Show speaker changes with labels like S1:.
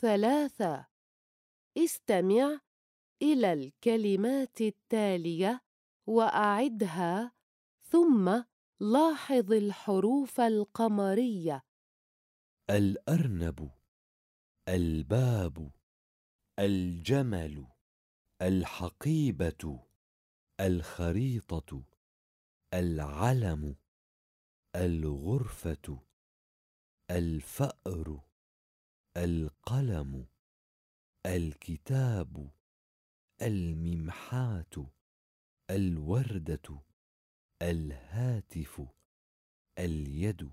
S1: ثلاثة. استمع إلى الكلمات التالية وأعدها ثم لاحظ الحروف القمرية.
S2: الأرنب الباب الجمل الحقيبة الخريطة العلم الغرفة الفأر. القلم الكتاب الممحات الوردة الهاتف اليد.